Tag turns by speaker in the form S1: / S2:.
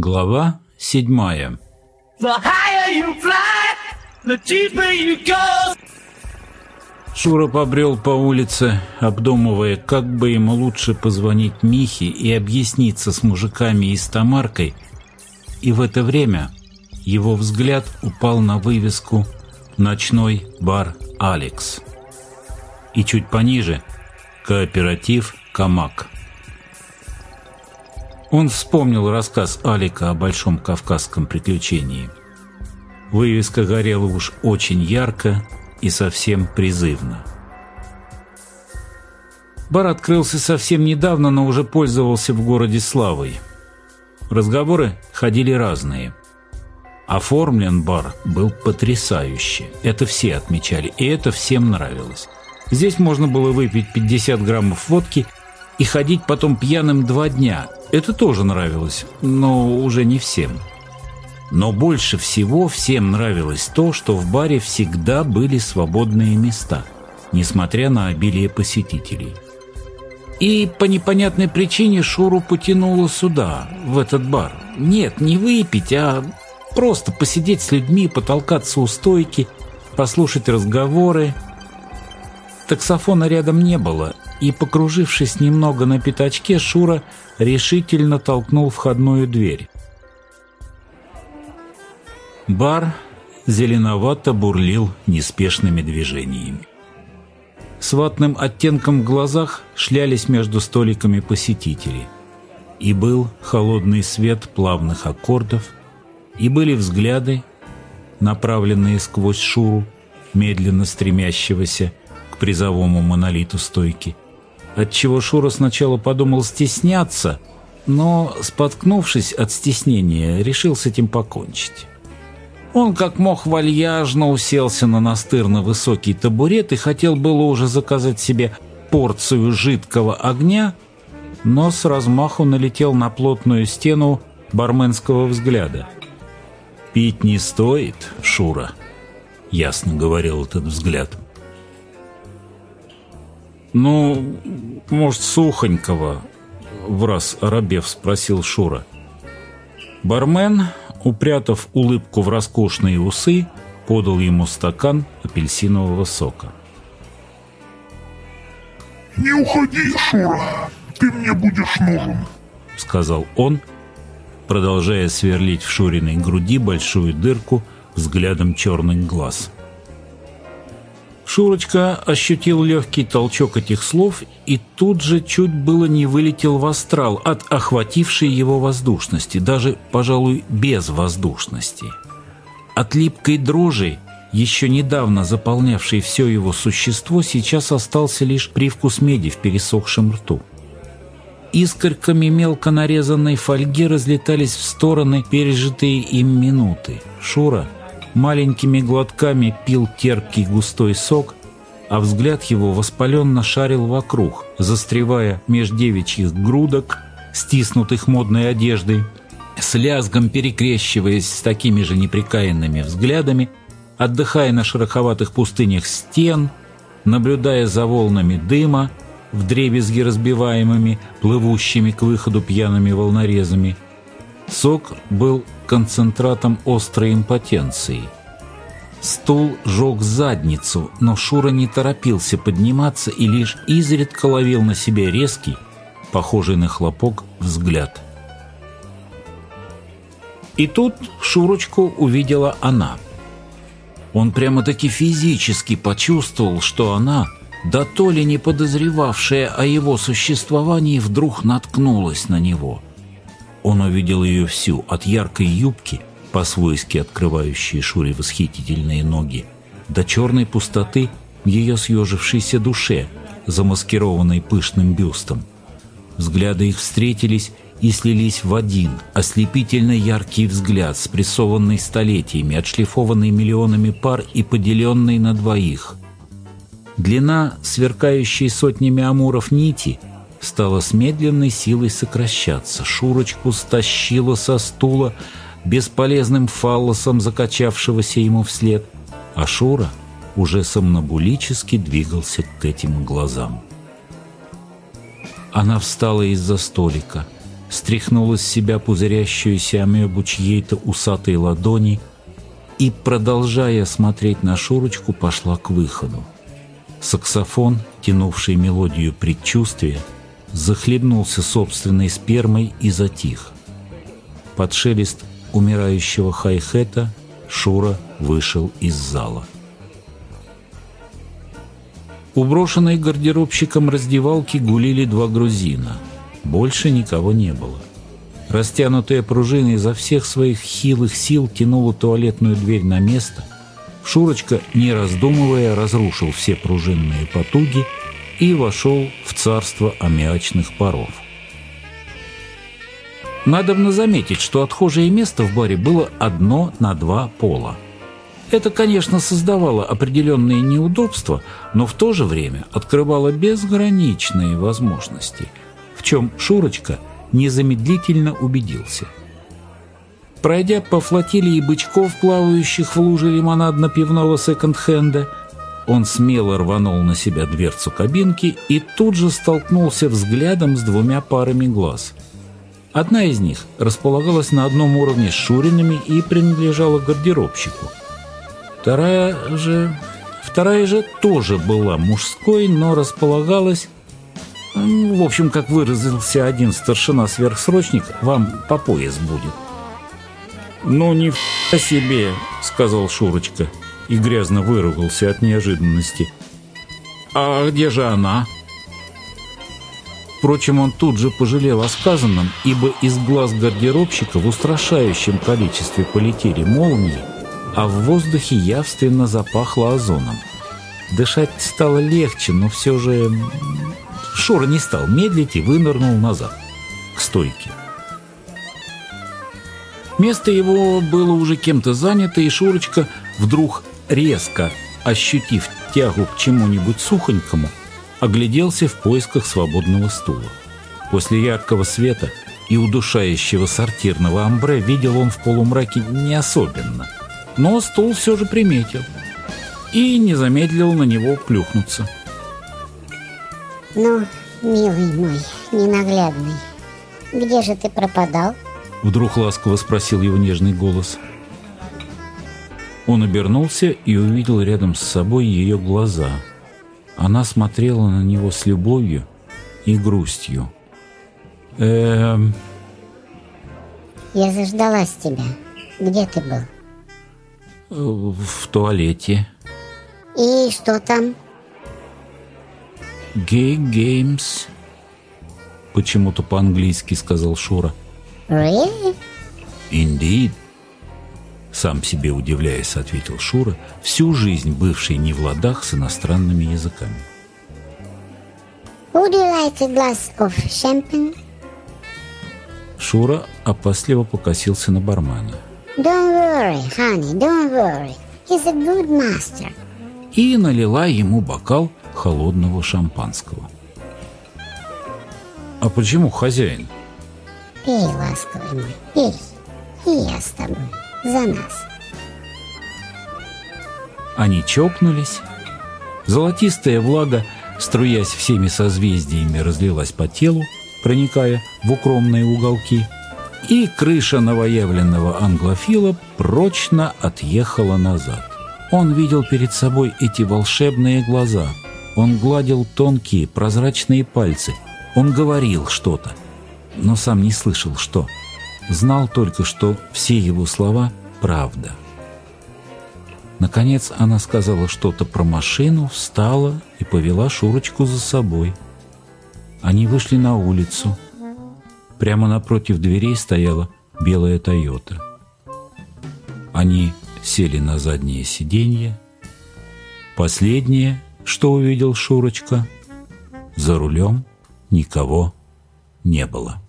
S1: Глава седьмая. Шура побрел по улице, обдумывая, как бы ему лучше позвонить Михе и объясниться с мужиками и с Тамаркой, и в это время его взгляд упал на вывеску «Ночной бар Алекс» и чуть пониже «Кооператив Камак». Он вспомнил рассказ Алика о большом кавказском приключении. Вывеска горела уж очень ярко и совсем призывно. Бар открылся совсем недавно, но уже пользовался в городе славой. Разговоры ходили разные. Оформлен бар был потрясающе. Это все отмечали, и это всем нравилось. Здесь можно было выпить 50 граммов водки и ходить потом пьяным два дня. Это тоже нравилось, но уже не всем. Но больше всего всем нравилось то, что в баре всегда были свободные места, несмотря на обилие посетителей. И по непонятной причине Шуру потянуло сюда, в этот бар. Нет, не выпить, а просто посидеть с людьми, потолкаться у стойки, послушать разговоры. Таксофона рядом не было, и, покружившись немного на пятачке, Шура решительно толкнул входную дверь. Бар зеленовато бурлил неспешными движениями. С ватным оттенком в глазах шлялись между столиками посетители. И был холодный свет плавных аккордов, и были взгляды, направленные сквозь Шуру, медленно стремящегося к призовому монолиту стойки. Отчего Шура сначала подумал стесняться, но, споткнувшись от стеснения, решил с этим покончить. Он как мог вальяжно уселся на настырно высокий табурет и хотел было уже заказать себе порцию жидкого огня, но с размаху налетел на плотную стену барменского взгляда. «Пить не стоит, Шура», — ясно говорил этот взгляд. «Ну, может, сухонького?» — враз оробев спросил Шура. Бармен упрятав улыбку в роскошные усы, подал ему стакан апельсинового сока.
S2: «Не уходи, Шура, ты мне будешь нужен», —
S1: сказал он, продолжая сверлить в Шуриной груди большую дырку взглядом черных глаз. Шурочка ощутил легкий толчок этих слов и тут же чуть было не вылетел в астрал от охватившей его воздушности, даже, пожалуй, без воздушности. От липкой дрожи, еще недавно заполнявшей все его существо, сейчас остался лишь привкус меди в пересохшем рту. Искорками мелко нарезанной фольги разлетались в стороны пережитые им минуты. Шура – маленькими глотками пил терпкий густой сок, а взгляд его воспаленно шарил вокруг, застревая меж девичьих грудок, стиснутых модной одеждой, с лязгом перекрещиваясь с такими же неприкаянными взглядами, отдыхая на шероховатых пустынях стен, наблюдая за волнами дыма, вдребезги разбиваемыми, плывущими к выходу пьяными волнорезами. Сок был концентратом острой импотенции. Стул жег задницу, но Шура не торопился подниматься и лишь изредка ловил на себе резкий, похожий на хлопок, взгляд. И тут Шурочку увидела она. Он прямо-таки физически почувствовал, что она, да то ли не подозревавшая о его существовании, вдруг наткнулась на него – он увидел ее всю, от яркой юбки, по-свойски открывающей Шуре восхитительные ноги, до черной пустоты ее съежившейся душе, замаскированной пышным бюстом. Взгляды их встретились и слились в один, ослепительно яркий взгляд, спрессованный столетиями, отшлифованный миллионами пар и поделенный на двоих. Длина, сверкающей сотнями амуров нити, стала с медленной силой сокращаться. Шурочку стащила со стула бесполезным фаллосом закачавшегося ему вслед, а Шура уже сомнобулически двигался к этим глазам. Она встала из-за столика, стряхнула с себя пузырящуюся амебу чьей-то усатой ладони и, продолжая смотреть на Шурочку, пошла к выходу. Саксофон, тянувший мелодию предчувствия, захлебнулся собственной спермой и затих. Под шелест умирающего хай-хета Шура вышел из зала. У брошенной гардеробщиком раздевалки гулили два грузина. Больше никого не было. Растянутая пружина изо всех своих хилых сил тянула туалетную дверь на место. Шурочка, не раздумывая, разрушил все пружинные потуги и вошел в царство аммиачных паров. Надобно заметить, что отхожее место в баре было одно на два пола. Это, конечно, создавало определенные неудобства, но в то же время открывало безграничные возможности, в чем Шурочка незамедлительно убедился. Пройдя по флотилии бычков, плавающих в луже лимонадно-пивного секонд-хенда, он смело рванул на себя дверцу кабинки и тут же столкнулся взглядом с двумя парами глаз. Одна из них располагалась на одном уровне с Шуриными и принадлежала гардеробщику – Вторая же... Вторая же тоже была мужской, но располагалась... В общем, как выразился один старшина-сверхсрочник, вам по пояс будет. «Ну, не в себе», — сказал Шурочка и грязно выругался от неожиданности. «А где же она?» Впрочем, он тут же пожалел о сказанном, ибо из глаз гардеробщика в устрашающем количестве полетели молнии, а в воздухе явственно запахло озоном. Дышать стало легче, но все же... Шура не стал медлить и вынырнул назад, к стойке. Место его было уже кем-то занято, и Шурочка, вдруг резко ощутив тягу к чему-нибудь сухонькому, огляделся в поисках свободного стула. После яркого света и удушающего сортирного амбре видел он в полумраке не особенно – но стул все же приметил и не замедлил на него плюхнуться.
S3: «Ну, милый мой, ненаглядный, где же ты пропадал?»
S1: Вдруг ласково спросил его нежный голос. Он обернулся и увидел рядом с собой ее глаза. Она смотрела на него с любовью и грустью. Эм...
S3: Я заждалась тебя. Где ты был?
S1: В туалете.
S3: И что там?
S1: Гей Геймс. Почему-то по-английски сказал Шура.
S3: Really?
S1: Indeed. Сам себе удивляясь, ответил Шура, всю жизнь бывший не в ладах с иностранными языками.
S3: Would you like a glass of champagne?
S1: Шура опасливо покосился на бармена.
S3: Don't worry, honey, don't worry. He's a good master.
S1: И налила ему бокал холодного шампанского. А почему хозяин?
S3: Пей, ласковый мой, пей. И я с тобой. За нас.
S1: Они чокнулись. Золотистая влага, струясь всеми созвездиями, разлилась по телу, проникая в укромные уголки – и крыша новоявленного англофила прочно отъехала назад. Он видел перед собой эти волшебные глаза. Он гладил тонкие прозрачные пальцы. Он говорил что-то, но сам не слышал, что. Знал только, что все его слова — правда. Наконец она сказала что-то про машину, встала и повела Шурочку за собой. Они вышли на улицу — Прямо напротив дверей стояла белая «Тойота». Они сели на заднее сиденье. Последнее, что увидел Шурочка, за рулем никого не было.